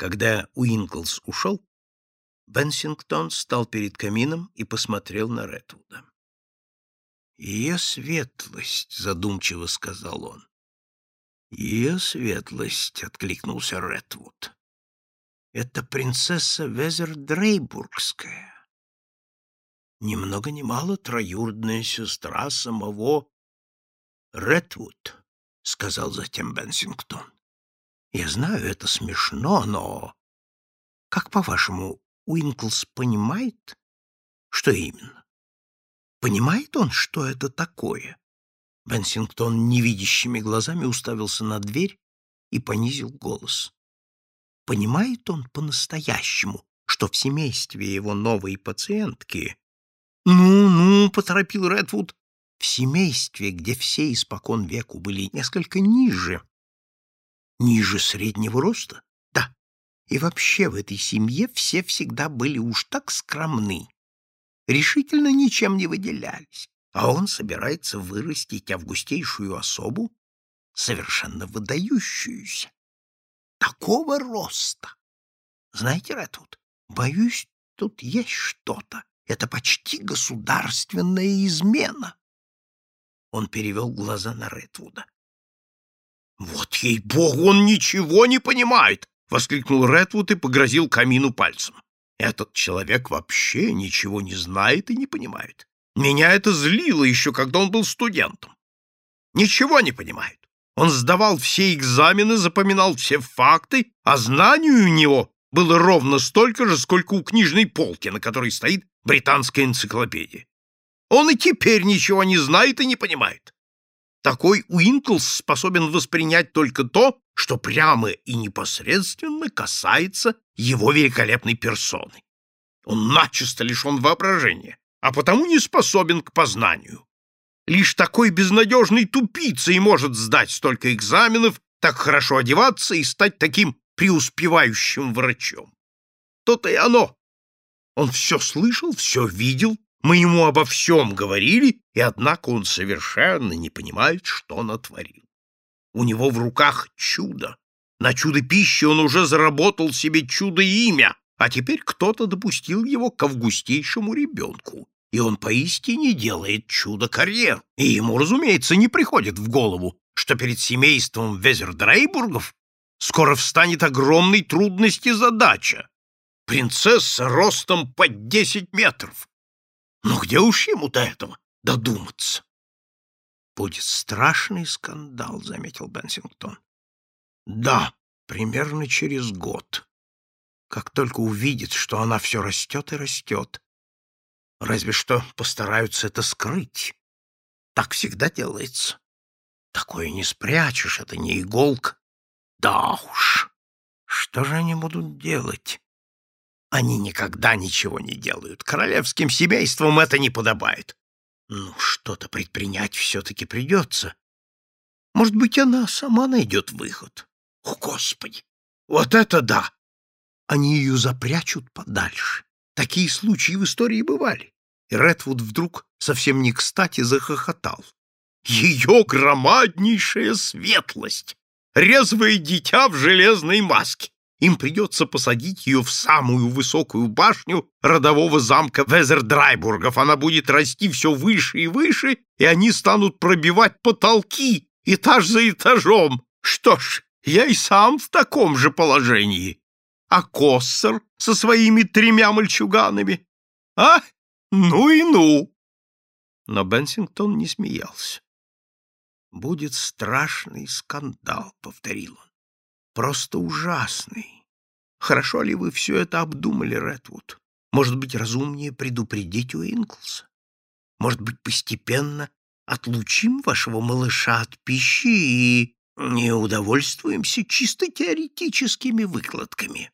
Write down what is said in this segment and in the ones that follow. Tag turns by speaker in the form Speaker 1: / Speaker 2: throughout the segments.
Speaker 1: Когда Уинклс ушел, Бенсингтон стал перед камином и посмотрел на Ретвуда. «Ее светлость», — задумчиво сказал он. «Ее светлость», — откликнулся Ретвуд. «Это принцесса Везер-Дрейбургская. Ни много ни мало троюродная сестра самого Ретвуд», — сказал затем Бенсингтон. «Я знаю, это смешно, но... Как, по-вашему, Уинклс понимает, что именно? Понимает он, что это такое? Бенсингтон невидящими глазами уставился на дверь и понизил голос. Понимает он по-настоящему, что в семействе его новой пациентки... «Ну-ну», — поторопил Редвуд, — «в семействе, где все испокон веку были несколько ниже». «Ниже среднего роста?» И вообще в этой семье все всегда были уж так скромны, решительно ничем не выделялись, а он собирается вырастить августейшую особу, совершенно выдающуюся. Такого роста! Знаете, Ретвуд, боюсь, тут есть что-то. Это почти государственная измена. Он перевел глаза на Ретвуда. Вот ей-богу, он ничего не понимает! — воскликнул Редвуд и погрозил камину пальцем. «Этот человек вообще ничего не знает и не понимает. Меня это злило еще, когда он был студентом. Ничего не понимает. Он сдавал все экзамены, запоминал все факты, а знаний у него было ровно столько же, сколько у книжной полки, на которой стоит британская энциклопедия. Он и теперь ничего не знает и не понимает. Такой Уинклс способен воспринять только то, что прямо и непосредственно касается его великолепной персоны. Он начисто лишен воображения, а потому не способен к познанию. Лишь такой безнадежный тупицей может сдать столько экзаменов, так хорошо одеваться и стать таким преуспевающим врачом. То-то и оно. Он все слышал, все видел, мы ему обо всем говорили, и однако он совершенно не понимает, что натворил. У него в руках чудо. На чудо пищи он уже заработал себе чудо-имя, а теперь кто-то допустил его к августейшему ребенку, и он поистине делает чудо-карьер. И ему, разумеется, не приходит в голову, что перед семейством Везердрейбургов скоро встанет огромной трудности задача. Принцесса ростом под десять метров, но где уж ему до этого додуматься? Будет страшный скандал, заметил Бенсингтон. Да, примерно через год. Как только увидит, что она все растет и растет. Разве что постараются это скрыть. Так всегда делается. Такое не спрячешь, это не иголка. Да уж. Что же они будут делать? Они никогда ничего не делают. Королевским семействам это не подобает. Ну, что-то предпринять все-таки придется. Может быть, она сама найдет выход. О, Господи! Вот это да! Они ее запрячут подальше. Такие случаи в истории бывали. И Редвуд вдруг совсем не кстати захохотал. Ее громаднейшая светлость! Резвое дитя в железной маске! Им придется посадить ее в самую высокую башню родового замка Везердрайбургов. Она будет расти все выше и выше, и они станут пробивать потолки этаж за этажом. Что ж, я и сам в таком же положении. А Коссер со своими тремя мальчуганами? А? Ну и ну!» Но Бенсингтон не смеялся. «Будет страшный скандал», — повторил он просто ужасный. Хорошо ли вы все это обдумали, Редвуд? Может быть, разумнее предупредить Уинклса? Может быть, постепенно отлучим вашего малыша от пищи и не удовольствуемся чисто теоретическими выкладками?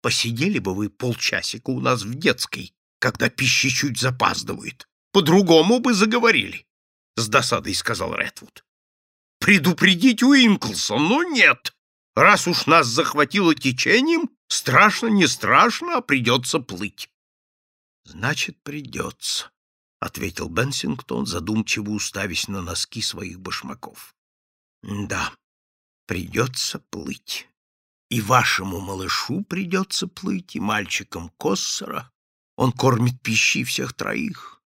Speaker 1: Посидели бы вы полчасика у нас в детской, когда пища чуть запаздывает. По-другому бы заговорили, — с досадой сказал Редвуд. Предупредить Уинклса, но нет. Раз уж нас захватило течением, страшно не страшно, а придется плыть. — Значит, придется, — ответил Бенсингтон, задумчиво уставясь на носки своих башмаков. — Да, придется плыть. И вашему малышу придется плыть, и мальчикам Коссора. Он кормит пищей всех троих.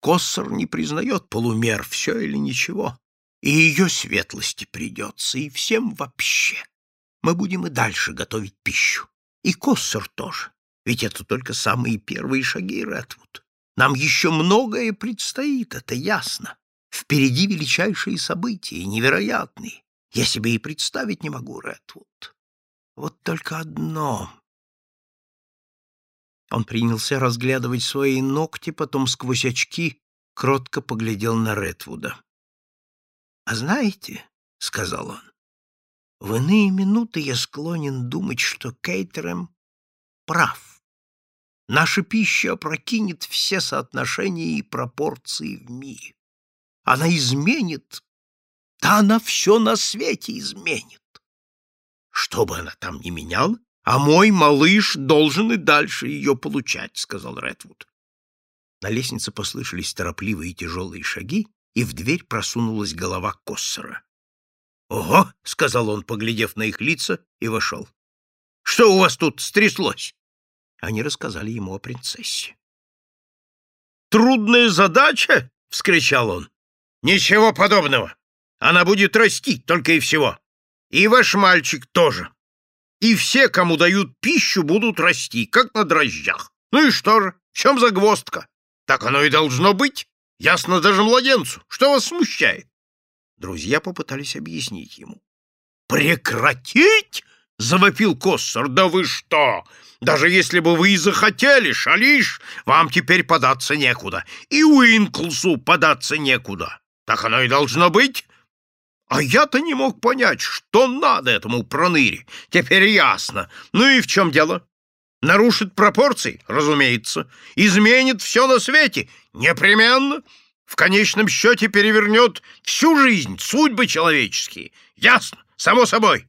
Speaker 1: Коссор не признает полумер, все или ничего. И ее светлости придется, и всем вообще. Мы будем и дальше готовить пищу. И Коссор тоже. Ведь это только самые первые шаги, Редвуд. Нам еще многое предстоит, это ясно. Впереди величайшие события, невероятные. Я себе и представить не могу, Редвуд. Вот только одно. Он принялся разглядывать свои ногти, потом сквозь очки кротко поглядел на Редвуда. «А знаете, — сказал он, — в иные минуты я склонен думать, что Кейтерем прав. Наша пища опрокинет все соотношения и пропорции в мире. Она изменит, да она все на свете изменит. Что бы она там ни меняла, а мой малыш должен и дальше ее получать, — сказал Редвуд. На лестнице послышались торопливые тяжелые шаги, и в дверь просунулась голова Коссера. «Ого!» — сказал он, поглядев на их лица, и вошел. «Что у вас тут стряслось?» Они рассказали ему о принцессе. «Трудная задача!» — вскричал он. «Ничего подобного! Она будет расти только и всего. И ваш мальчик тоже. И все, кому дают пищу, будут расти, как на дрожжах. Ну и что же, в чем загвоздка? Так оно и должно быть. Ясно даже младенцу. Что вас смущает?» Друзья попытались объяснить ему. «Прекратить?» — завопил Коссор. «Да вы что! Даже если бы вы и захотели, шалиш, вам теперь податься некуда. И Уинклсу податься некуда. Так оно и должно быть. А я-то не мог понять, что надо этому проныре. Теперь ясно. Ну и в чем дело? Нарушит пропорции? Разумеется. Изменит все на свете? Непременно. В конечном счете перевернет всю жизнь, судьбы человеческие. Ясно, само собой.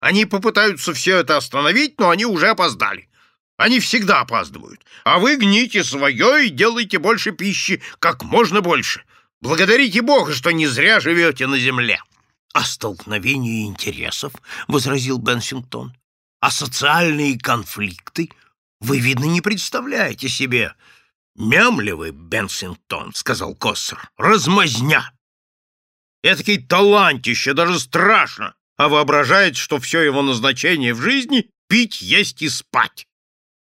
Speaker 1: Они попытаются все это остановить, но они уже опоздали. Они всегда опаздывают. А вы гните свое и делайте больше пищи, как можно больше. Благодарите Бога, что не зря живете на земле. — А столкновение интересов, — возразил Бенсингтон, — а социальные конфликты? Вы, видно, не представляете себе. — Мямливый Бенсингтон, — сказал Коссер, — размазня. Этакий талантище, даже страшно а воображает, что все его назначение в жизни — пить, есть и спать.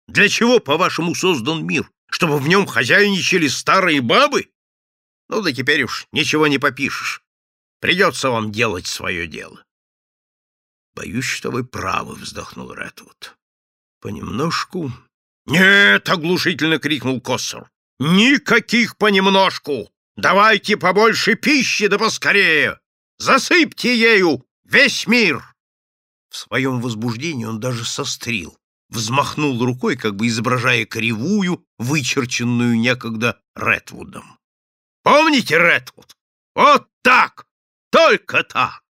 Speaker 1: Для чего, по-вашему, создан мир? Чтобы в нем хозяйничали старые бабы? Ну да теперь уж ничего не попишешь. Придется вам делать свое дело. Боюсь, что вы правы, — вздохнул Редвуд. Понемножку... Нет, — оглушительно крикнул Коссор. Никаких понемножку! Давайте побольше пищи, да поскорее! Засыпьте ею Весь мир!» В своем возбуждении он даже сострил, взмахнул рукой, как бы изображая кривую, вычерченную некогда Редвудом. «Помните, Редвуд? Вот так! Только так!»